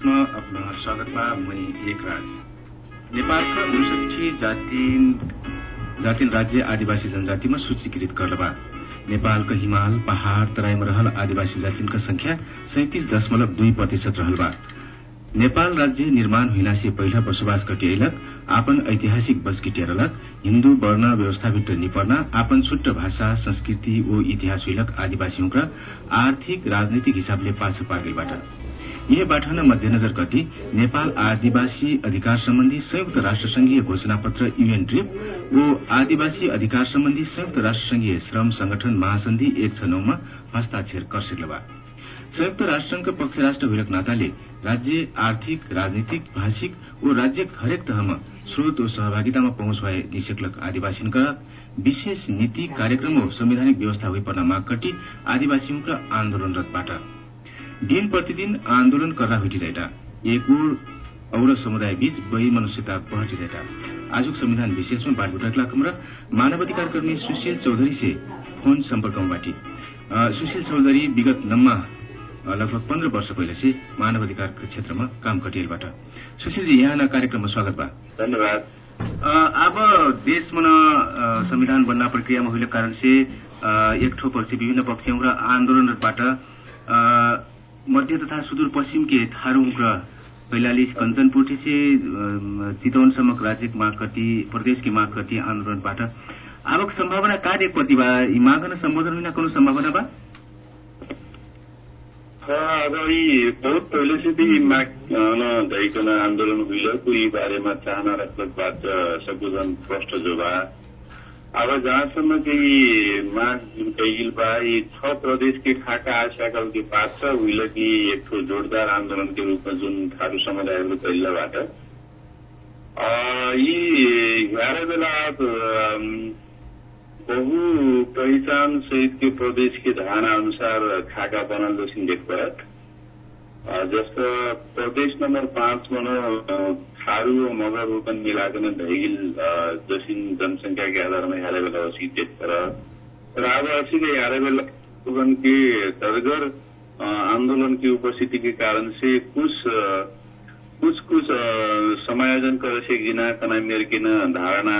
अपना स्वागतमा मुनि एक राज नेपालका उनसठी जातिन राज्य आदिवासी जनजातिमा सूचीकृत करलबा नेपालका हिमाल पहाड़ तराईमा रहल आदिवासी जातिनका संख्या सैतिस दशमलव दुई प्रतिशत रहलबा नेपाल राज्य निर्माण हुइनासे पहिला बसोबास कटिएलक आपन ऐतिहासिक बस किटियरलक हिन्दू वर्ण व्यवस्थाभित्र निपर्ना आपन छुट्ट भाषा संस्कृति ओ इतिहास हुइलक आदिवासीहरूका आर्थिक राजनैतिक हिसाबले पाछो पार्गेबाट यह बाठन मध्यनजर गति नेपाल आदिवासी अधिकार सम्बन्धी संयुक्त राष्ट्र संघीय घोषणा पत्र यूएन ट्रिप ओ आदिवासी अधिकार सम्बन्धी संयुक्त राष्ट्र संघीय श्रम संगठन महासन्धि एक छ नौमा हस्ताक्षर कर सकलबा संयुक्त राष्ट्रसंघका पक्ष राष्ट्र हुइलक नाताले राज्य आर्थिक राजनीतिक भाषिक ओ राज्य हरेक तहमा स्रोत ओ सहभागितामा पहुँच भए निषेक्लक आदिवासीका विशेष नीति कार्यक्रम ओ संवैधानिक व्यवस्था हुई पर्न माग कटी आदिवासीका आन्दोलनरतबाट। दिन प्रतिदिन आन्दोलन कर्रा हुइटिरहेटा एक और समुदाय बीच वैमनुष्यता बढ़िरहेटा आजुक संविधान विशेषमा बाटबुटकला कमरा मानवाधिकार कर्मी सुशील चौधरी से फोन सम्पर्कमा बाटी। सुशील चौधरी विगत नम्मा लगभग पन्ध्र वर्ष पहिले से मानवाधिकार क्षेत्रमा काम कटिएलबाट सुशीलजी यहाँ कार्यक्रममा स्वागत बा धन्यवाद। अब देशमा संविधान बन्ना प्रक्रियामा हुइले कारण से एक ठो पक्ष विभिन्न पक्षहरू र आन्दोलनबाट मध्य तथा सुदूर पश्चिम के थारू र कैलाली कंचनपुर से चितवनसम्म राज्य माग कति प्रदेश की माग कति आन्दोलनबाट आवक सम्भावना का देख पति बा माग सम्बोधन हुन कोनो सम्भावना बा यी बहुत पहिले से माग दैकन आन्दोलन हुइलको यी बारेमा चाहना राख्लक बात सकुजन प्रष्ट जो बा अब जहाँसम्म चाहिँ माग जुन कैगिल बा यी छ प्रदेश के खाका आशाकल के पात छ उहिले कि एक ठो जोरदार आन्दोलन के रूपमा जुन थारू समुदायहरू पहिलाबाट यी ग्यारह बेला बहु पहिचान सहित के प्रदेश के धारणा अनुसार खाका बनल जोसिन देखपरत जस्तो प्रदेश नम्बर पाँच मनो थारू और मगर रूपन मिलाकर धैगिल जोसिन जनसंख्या के आधार में हारे बेला वसी देखपरत तर अब असी के हारे बेला रूपन के दरगर आंदोलन की उपस्थिति के कारण से कुछ कुछ कुछ समायोजन कर से गिना धारणा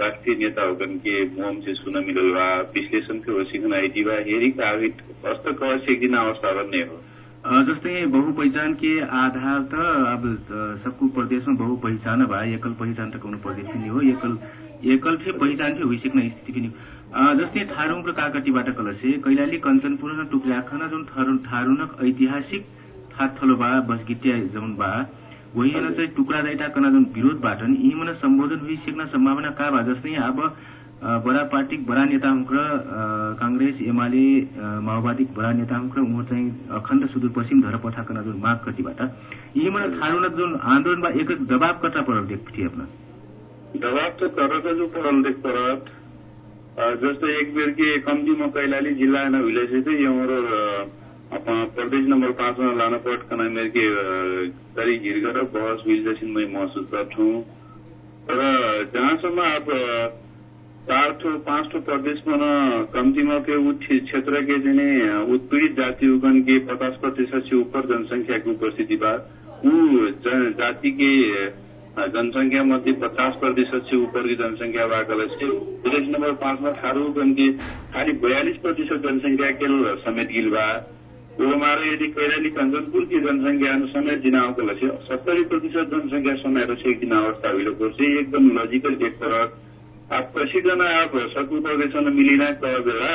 राष्ट्रिय नेता होगन के मुहम से सुन मिलल विश्लेषण के वसीकन आईटी बा हेरी का अस्त कवर से दिन अवस्था बन्ने हो जस्तै बहु पहिचान के आधार त अब सबको प्रदेशमा बहु पहिचान बा एकल पहिचान त कोनो प्रदेश पनि हो। एकल एकल फे पहिचान फे हुइसक्ने स्थिति पनि जस्तै थारू र काकटीबाट कलसे कैलाली कञ्चनपुर र टुक्राखना जुन थारूनक ऐतिहासिक थाथलो बा बसगिटिया जौन बा वही चाहिँ टुक्रा दैटा कना जुन विरोधबाट यी मन सम्बोधन हुई सिक्न सम्भावना का बा जस्तै अब बडा पार्टी बडा नेता र कांग्रेस एमाले माओवादी बडा नेता र उहाँ चाहिँ अखण्ड सुदूरपश्चिम पठाकन जुन माग कतिबाट यी मन थारू जुन आन्दोलन बा एक दबाव कता परल देखिए अपना दबाव त करत जो देख परत। जस्तो एक बेर के कम्तीमा कैलाली जिल्ला न भिलेज चाहिँ यहाँ प्रदेश नंबर पांच में लाना पट कना मेरे के करी गिरगर बहस हुई जैसे मैं महसूस हूँ तर जहाँसम्म अब चार ठो पांच ठो प्रदेश में न कम्तीमा के उस क्षेत्र के जने उत्पीड़ित जातियों के पचास प्रतिशत से ऊपर जनसंख्या की उपस्थिति बाद ऊ जाति के जनसंख्या मध्ये पचास प्रतिशत से ऊपर की जनसंख्या वाकल से प्रदेश नंबर पांच में थारू के खाली बयालीस प्रतिशत जनसंख्या के समेत गिल बा वो हमारे यदि कैलाली कंचनपुर की जनसंख्या समेत जिनाव को लक्ष्य सत्तरी प्रतिशत जनसंख्या समेत से एक जिनावस्था हुई से एकदम लॉजिकल देख पर आप कसीकन आप सकु प्रदेशन मिलिना कह बेला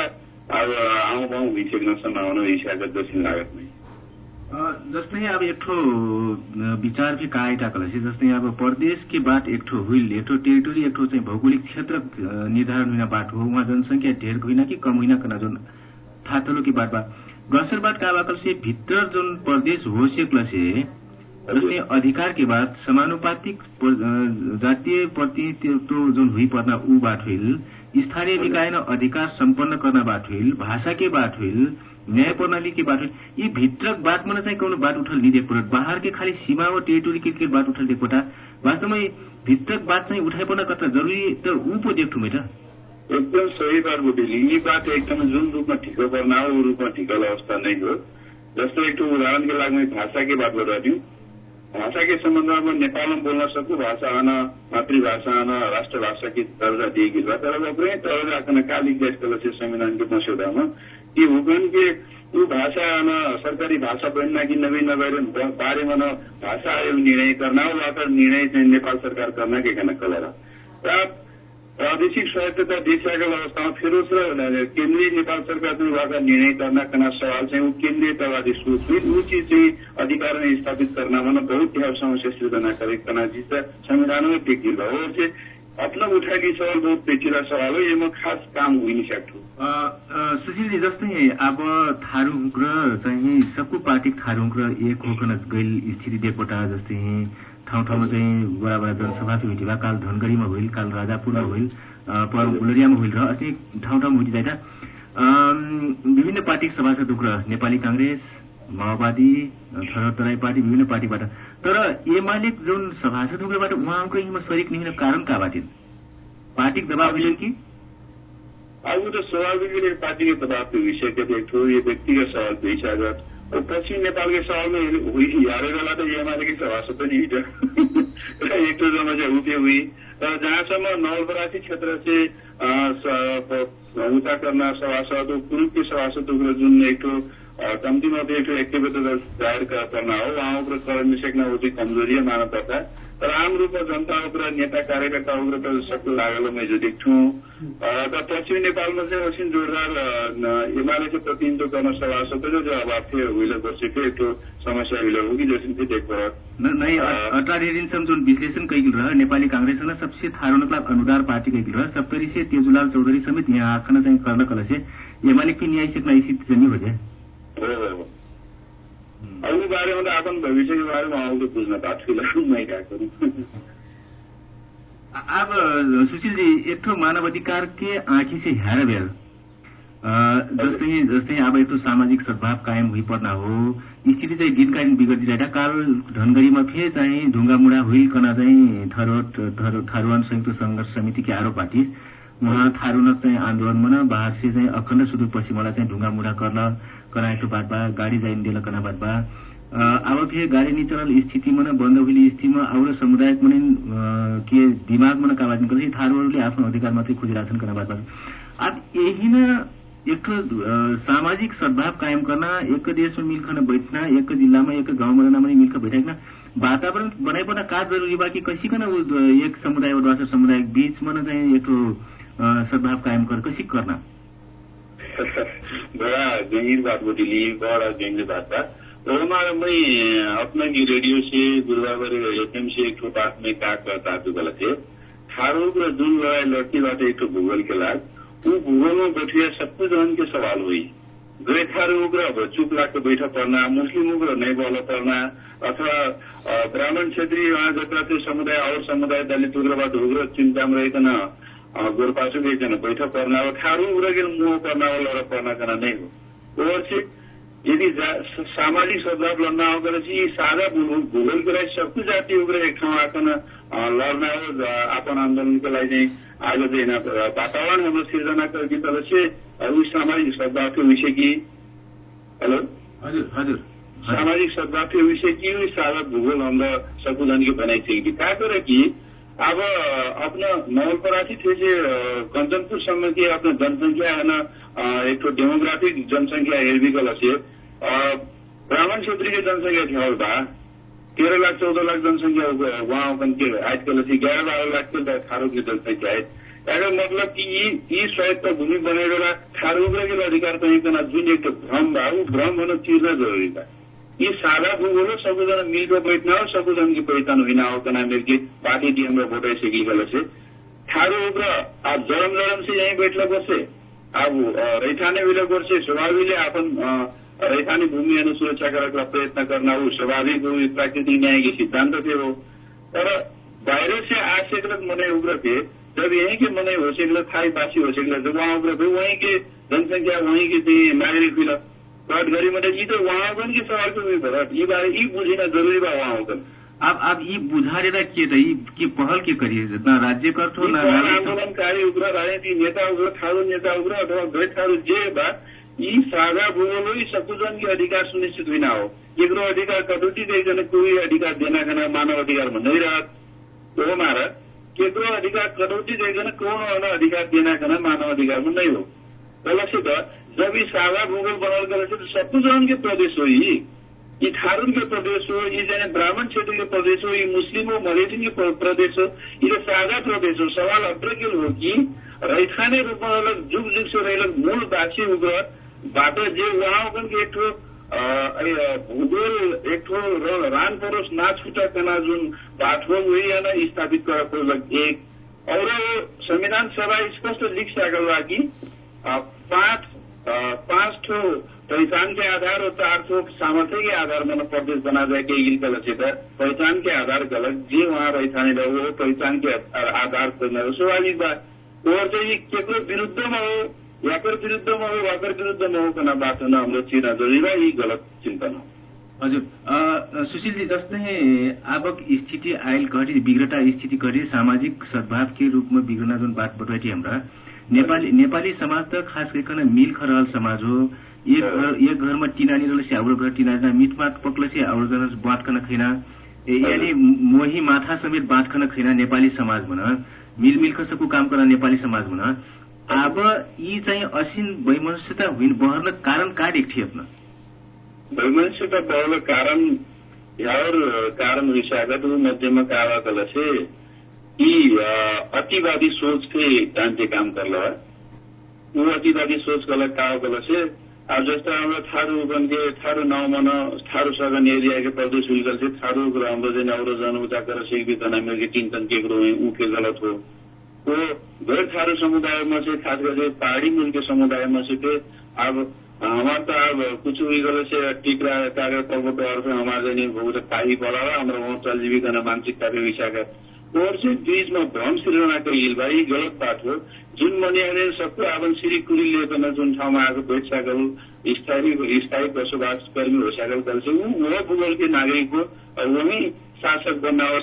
अब आउँ गाउँ भइसक्न सम्भावना हिसाबत जसिन लागत नै जस्तै अब एक ठो विचार भी कायटा कलसी जस्तै अब प्रदेश के बाट एक ठो हुइल एक ठो टेरिटोरी एक ठो चाहिँ भौगोलिक क्षेत्र निर्धारण हुन बाट हो उहाँ जनसंख्या ढेर होइन कि कम होइन कना जुन थातलो कि बाट बा। गसरबाट काबाकल से भित्र जुन प्रदेश हो से जस्तै अधिकार के बाद समानुपातिक जातीय प्रतिनिधित्व जुन हुई पर्ना ऊ बाट हुइल स्थानीय निकाय न अधिकार सम्पन्न गर्न बाट हुइल भाषा के बाट हुइल न्याय प्रणाली के बाट यी भित्रक बाट मन चाहिँ कोनो बाट उठल नहीं देखपट बाहर के खाली सीमा व टेरिटोरी के बाट उठल देखपटा वास्तवमा भित्रक बाट चाहिँ उठाइ पर्न कता जरुरी त ऊ पो देखठु मेटा एकदम सही बात बुझेली यी बात एकदम जुन रूपमा ठिक पर्ना ऊ रूपमा ठिकल अवस्था नै हो। जस्तो एक उदाहरणको लागि मैं भाषाकै बात थियौँ भाषाकै सम्बन्धमा नेपालमा बोल्न सक्छु भाषा आन मातृभाषा आन राष्ट्रभाषा की दर्जा दिएकी तर दर्जा आकन कालिक देशको लक्ष्य संविधानको मस्यौदामा। कि हुकन के ऊ भाषा न सरकारी भाषा बनना कि नवी नगएर बारेमा न भाषा आयोग निर्णय करना हो वा निर्णय चाहिँ नेपाल सरकार करना के कलर। र प्रादेशिक स्वायत्तता दिइसकेको अवस्थामा फेरि र केन्द्रीय नेपाल सरकारले उहाँका निर्णय गर्न कना सवाल चाहिँ ऊ केन्द्रीयतावादी सोच हुई ऊ चीज चाहिँ अधिकार स्थापित करना बहुत यहाँ समस्या सृजना करे कना चीज संविधान में टेकिल हो चाहिँ अपना उठाएकी सवाल बहुत पेचिला सवाल हो यसमा खास काम नहीं सक्थ्यो सुशीलजी जस्तै अब थारूक र चाहिँ सबको पार्टी थारूक र एक होकन गैल स्थिति देकोटा जस्तै ठाउँ ठाउँमा चाहिँ बडा जनसभा भेटिवा काल धनगढ़ीमा होइल काल राजापुरमा होइल पर गुलरियामा होइल र अस्ति ठाउँ ठाउँमा जाइटा विभिन्न पार्टी सभासद उग्र नेपाली कांग्रेस माओवादी तराई पार्टी विभिन्न पार्टीबाट। तर एमाले जुन सभासद उग्रबाट उहाँको यहीँमा शरीक निहिन कारण का बाटिन् पार्टी दबाव मिलेन कि? अब तो स्वाभाविक पार्टी के दबाव विषय व्यक्तिगत सवाल पेश पश्चिम नेपाल के सवाल में हुई यारे वाला तो ये हमारे की सभासद नहीं था। एक तो समस्या उठे हुई र जहाँसम्म नवलपरासी क्षेत्र से उता करना सभासद पूर्व के सभासद जुन एक कम्तीमा एक एक्टिभिटी जाहिर करना हो वहाँ गर्न सक्न होती कमजोरी है मानव पर्दा तर आम रूपमा जनता र नेता कार्यकर्ता त सबको लागेको मैले देख्छु। र पश्चिमी नेपालमा चाहिँ असिन जोरदार एमाले चाहिँ प्रतिनिधित्व गर्न सभासद जो अभाव थियो वर्ष थियो एक समस्या हुइले हो कि जैसे चाहिँ देखो नहीं अठारह दिन से जो विश्लेषण कैगिल रह नेपाली कांग्रेस ने सबसे थारो मतलब अनुदार पार्टी कैगिल रह सप्तरी से तेजुलाल चौधरी समेत यहाँ आखना चाहिँ गर्न कल से एमाले की न्याय सकना स्थिति चाहिँ हो जाए अरू बारेमा त आफ्नो भविष्यको बारेमा आउँदो बुझ्न पाएको मै गएको अब सुशील जी एक ठो मानव अधिकार के आँखी से हेर बेर जस्तै जस्तै अब एक सामाजिक सद्भाव कायम हुई पर्ना हो स्थिति चाहिँ दिनका दिन बिगडिरहेका काल धनगढ़ीमा फेरि चाहिँ ढुङ्गामुढा हुइकन चाहिँ थरोट थारूवान संयुक्त संघर्ष समितिकी आरोप पार्टी उहाँ थारून चाहिँ आन्दोलनमा न बाहर से चाहिँ अखण्ड सुदूरपश्चिमलाई चाहिँ ढुङ्गामुढा गर्न कराएको बात बा गाडी जाइन दिल कना बात बा। अब फेरि गाडी नि चलल स्थितिमा न बन्द हुने स्थितिमा अरू समुदायक मने के दिमागमा न काबाज निकल्छ थारूहरूले आफ्नो अधिकार मात्रै खोजिरहेछन् कना बात बा। अब यही न एक सामाजिक सद्भाव कायम करना एक देश में मिलकर बैठना एक जिला में एक गांव में में मिलकर बैठना वातावरण बनाई पर्ना का जरूरी बा कि कैसी कन एक समुदाय और दूसरे समुदाय बीच में चाहिँ एक सद्भाव कायम कर, कैसी करना बड़ा गंभीर बात ली बड़ा गंभीर बात था तो हमारा मैं अपना की रेडियो से गुरुवार एफएम से एक बात में क्या करता तो गलत है थारू को जुन लड़ाई लड़ती बात एक भूगोल के लाग ऊ भूगोलमा बैठिया सबै जनके सवाल हुई. गोर्खाहरू उग्र अब चुप लाग्दो बैठ पर्ना मुस्लिम उग्र नै बल पर्ना अथवा ब्राह्मण क्षेत्रीय उहाँ जता समुदाय अरू समुदाय, दलित उग्रवाद, उग्र चिन्तामा रहिकन गोरपासु गइकन बैठ पर्ना अब थारू उग्र गेल मुह पर्ना लड पर्ना कन नै हो। चाहिँ यदि सामाजिक सद्भाव लड्न आउँदो रहेछ यी साझा भूगोलको लागि सबै जाति उग्र एक ठाउँ आकन लड्न हो आपन आन्दोलनको लागि चाहिँ आज चाहिँ वातावरण हाम्रो सिर्जना करके तरह से उस सामाजिक सद्भाव के विषय की? हेलो? हजुर हजुर। सामाजिक सद्भाव के विषय की? सारा भूगोल हमरा संशोधन की बनाई थी क्या करे कि अब अपना नवलपरासी थे कंचनपुर सम्म की अपना जनसंख्या है ना एक तो डेमोग्राफिक जनसंख्या हेरबी गल ब्राह्मण क्षेत्रीय की जनसंख्या थी तेरह लाख चौदह लाख जनसंख्या वहाँ के आजकल से ग्यारह बारह लाख के थारू की जनसंख्या है। यार मतलब कि यी यी स्वायत्त भूमि बनाएर थारू के अधिकार पाइकन जुन एक भ्रम ऊ भ्रम हुन चिर्न जरुरी बा यी सादा भूगोल हो सबैजना मिलकर बैठना हो सबैजना की पहिचान होइन हो कना मेरे की पार्टी डी हमरा वोट ऐसे गल से थारू उग्र आप जरम जरम से यही बैठला बसे अब रैथाने विले गर्छे स्वाभाविकले आपन रैथानी भूमि सुरक्षा करने प्रयत्न करना वो स्वाभाविक हो प्राकृतिक न्याय के सिद्धांत थे वो पर बाहर से आशेगलत मने उग्र थे जब यहीं के मने हो थाई बासी हो सकल जब वहाँ उग्र थे वहीं के जनसंख्या चाहिँ नागरिक हुई कट गरी मतलब यी त वहाँ पनि के सवाल को भरत यी बारे यी बुझिन जरुरी बा वहाँ होकर अब अब यी बुझारेर के त यी के पहल के करिए न राज्य करथो न आन्दोलनकारी उग्र राजनीति नेता उग्र थारू नेता उग्र अथवा गैर थारू जे बा यी साझा हो यी सबकुजन के अधिकार सुनिश्चित हुई हो. केकरो अधिकार कटौती गईकन कोई अधिकार देना खाना मानव अधिकार नहीं रहा. तो हमारा केकरो अधिकार कटौती गईकन कौन वाला अधिकार देना खाना मानव अधिकार में हो। कलसित जब यी साझा भूगोल कर सबकुजन के प्रदेश हो यी। यी थारून के प्रदेश हो यी जाने ब्राह्मण क्षेत्र के प्रदेश हो यी मुस्लिम हो मलेसियन के प्रदेश हो ये साझा प्रदेश हो। सवाल अब्रकिल हो कि रैथाने रूपमा जुग जुग से मूल बासी उग्र बाट जे उहाँको एक ठो भूगोल एक ठो रान परोस ना छुटा कना जुन बाठो वही स्थापित कर एक। और संविधान सभा स्पष्ट लिख कि पाँच पाँच ठो पहचान के आधार और चार ठो सामर्थ्य के आधार प्रदेश बना जाए के गिल गलत है पहचान आधार गलत जे रहने रहो वो पहचान के आधार पर स्वाभाविक बात और चाहिँ केको विरुद्धमा हो याकर विरुद्धमा हो वाकर विरुद्धमा हो कना बाटो न हाम्रो चिना जरिबा यी गलत चिन्तन हो। हजुर। सुशीलजी जस्तै आवक स्थिति आयल घटी बिग्रता स्थिति घटी सामाजिक सद्भाव के रूपमा बिग्रना जुन बात बटवाटी हाम्रा नेपाली नेपाली समाज त खास गरिकन मिल खरल समाज हो। एक घर एक घरमा टिनानी रहले हाम्रो घर टिनानी मिटमात पक्लसे हाम्रो जना बाँट खन। खैना यानी मोही माथा समेत बाँट खन खैना नेपाली समाज भन। मिलमिल कसको काम गर्न नेपाली समाज भन। अब यी चाहिँ असिन वैमनस्यता हुन बहर्न कारण का देख्थे वैमनस्यता बहर्न कारण यार कारण विषयगत मध्यमा कावा कलसे यी अतिवादी सोच के डान्टे काम करल। वो अतिवादी सोच गलत कावा कलसे अब जस्तो हाम्रो थारू बनके थारू नाउँ मन थारू सगन एरिया के प्रदेश हुलगल से थारू हाम्रो चाहिँ अरू जन उता कर सिक्बी तना मेरे तीन तन के ऊ के गलत हो। वो गैर थारू समुदाय में से खास करके पहाड़ी मूल के समुदाय में से के अब हमारा अब कुछ टिकरा कागज पर्वत और से हमारे काही पड़ा हमारा वहाँ चल जीविका न मानसिकता के विषय का और से बीच में भ्रम सृजना कहिल भाइ गलत बात हो जुन मनियाले सबको आवन सिरी कुरी जुन ठाउँमा आएको भेटसागल स्थायी स्थायी बसोबास हो सागल से वह भूगोल के नागरिक हो शासक बन्ना और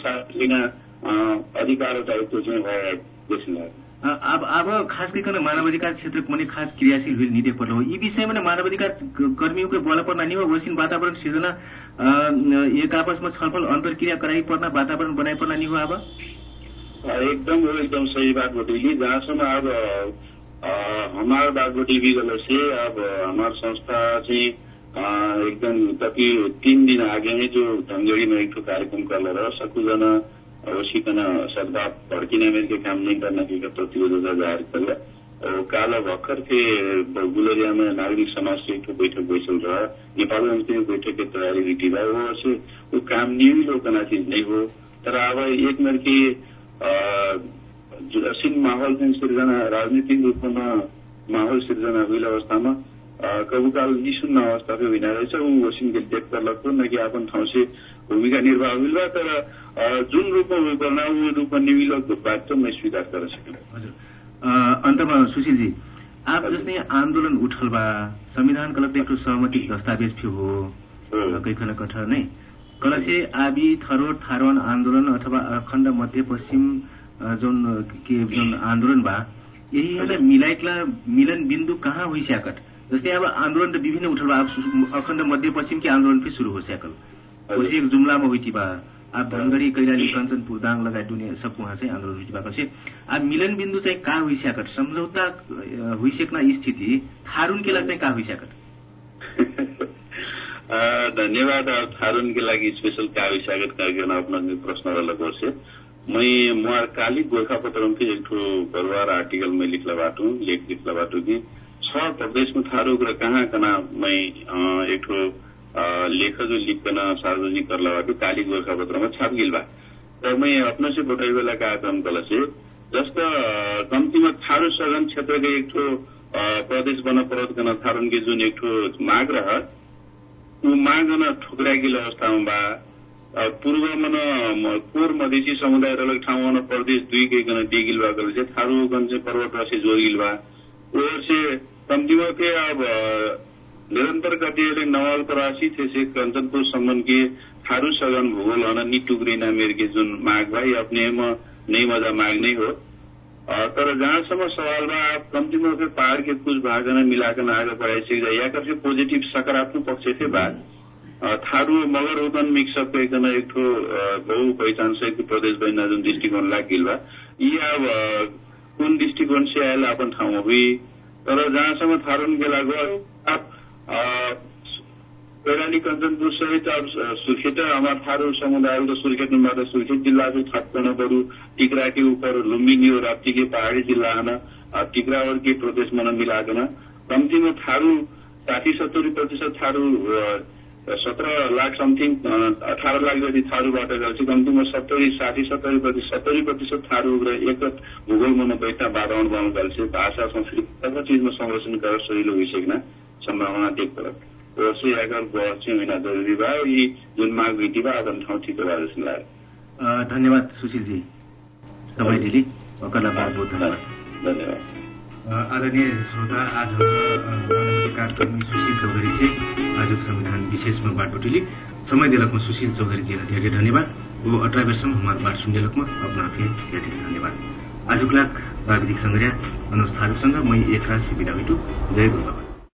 अधिकार दायित्व चाहिँ भयो अब अब खास गरिकन मानवाधिकार क्षेत्र पनि खास क्रियाशील हुई निदे पर्ल हो। यी विषयमा मानवाधिकार कर्मीको बल पर्ना नि वसिन वातावरण सृजना एक आपसमा छलफल अन्तर्क्रिया कराइ पर्ना वातावरण बनाइ पर्ना नि हो अब? एकदम हो एकदम सही बात बटेगी जहाँसम्म अब हमार बात बटेगी गलत अब हमार संस्था चाहिँ एकदम कति तीन दिन आगे में जो धनगढ़ी में एक कार्यक्रम कर रहा सकुजना अवश्यकन सद्भाव भड्किने के काम नहीं करने की प्रतिबद्धता ज़ाहिर कर भर्खर के गुलरिया में नागरिक समाज से एक बैठक बैसल रहा नेपाल में बैठक की तैयारी रीति रहा वो से वो काम नहीं लोग चीज़ नहीं हो। तर अब एक मिनट की असिन माहौल सिर्जना, राजनीतिक रूपमा माहौल सिर्जना हुइल अवस्थामा कबुकाल निशून्य अवस्था हुन रहेछ ऊ देख करलको न कि आफ्नो ठाउँ से भूमिका निर्वाह हुइल तर जुन रूपमा हुनुपर्ने ऊ रूपमा निविलको बात त मैं स्वीकार कर सकेन अन्तमा सुशीलजी आप जस्तै आन्दोलन उठल बा संविधान गलत एक सहमति दस्तावेज थियो हो कैखन कठ नै कलसे आबी थरो थारोन आन्दोलन अथवा अखण्ड मध्य पश्चिम जुन के जुन आन्दोलन बा यही मिलाइकला मिलन बिन्दु कहाँ हुई स्याकट जस्तै अब आन्दोलन त विभिन्न उठल बा अखण्ड मध्य पश्चिम के आन्दोलन फिर शुरू हो स्याकल। उसी एक जुमलामा हुई बा। अब धनगढ़ी कैलाली कञ्चनपुर दाङ लगायत दुनियाँ सबको वहाँ चाहिँ आन्दोलन हुइसकेको छ अब मिलन बिन्दु चाहिँ कहाँ हुइसकेको सम्झौता हुइसक्न स्थिति थारुनकेलाई चाहिँ कहाँ हुइसकेको धन्यवाद। थारून के लागि स्पेशल काव्य स्वागत कार्यक्रम अपना प्रश्न लगभग से मैं मुआर काली गोरखा पत्र के एक परिवार आर्टिकल में लिखला बाटू लेख लिखला बाटू की छ प्रदेश में थारू कहाँ कहाँ मैं एक लेख जो लिखकन सार्वजनिक करला बाटू काली गोरखा पत्र में छाप गिल बा तो मैं अपने से बेला कार्यक्रम कल से जस्तो कम्तीमा थारू सघन क्षेत्र के एक प्रदेश बन परत कन थारून के जुन एक माग रह ऊ माग न ठुक्रागिल अवस्थामा बा। पूर्वमा न कोर मधेसी समुदाय रलक ठाउँमा न प्रदेश दुई गइकन दिगिल बा चाहिँ थारूगन चाहिँ पर्वत रसे जोगिल बा। से नवाल परासी थे से कंचनपुर सम्बन्ध के थारू सगन भूगोल हन नि टुक्रिना मेर के जुन माग भाई अपने में नहीं मजा माग नहीं हो। तर जहाँसम्म सवाल बा कम्तीमा फिर पहाड़ के कुछ भाग ने मिलाकर आगे बढ़ाई सीख जाए या करके पोजिटिभ सकारात्मक पक्ष से बा। थारू मगर उदन मिक्सअप एकदम एक ठो बहु पहिचान सहित प्रदेश बहिना जुन दृष्टिकोण लागिल बा। यी अब कुन दृष्टिकोण से आयल अपन ठाउँमा हुई तर जहाँसम्म थारू गेला गयो कैलाली कञ्चनपुर सहित अब सुर्खेत हमारा थारू समुदाय तो सुर्खेत में सुर्खेत जिला से छप्पन बरू। टिकरा के ऊपर लुम्बिनी और राप्ती के पहाड़ी जिला आना टिकरावर के प्रदेश मन मिलाकर कम्ती में थारू साठी सत्तरी प्रतिशत थारू सत्र लाख समथिङ अठार लाख जति थारूबाट गर्छ कम्तीमा सत्तरी साठी सत्तरी प्रति सत्तरी प्रतिशत थारू र एक भूगोल मन बैठा वातावरण बनाउनु गर्छ भाषा संस्कृति सब चिजमा संरक्षण गरेर सजिलो भइसकेन सम्भावना देख्छ वर्षै अगर वर्ष होइन जरुरी भयो यी जुन माग नीति भयो आफ्नो ठाउँ ठिक भयो जस्तो लाग्यो। धन्यवाद सुशीलजी। धन्यवाद। धन्यवाद। आदरणीय श्रोता आज कार्यक्रम सुशील चौधरी से आज संविधान विशेष में बात उठिली समय दिलक में सुशील चौधरी जी धेरै धन्यवाद। वो अठारह वर्ष में हमारे बात सुन दिलक में अपना थे धेरै धन्यवाद। आज लाख प्राविधिक संग्रह अनुज मै एक राज विदा हुइटु जय गुरु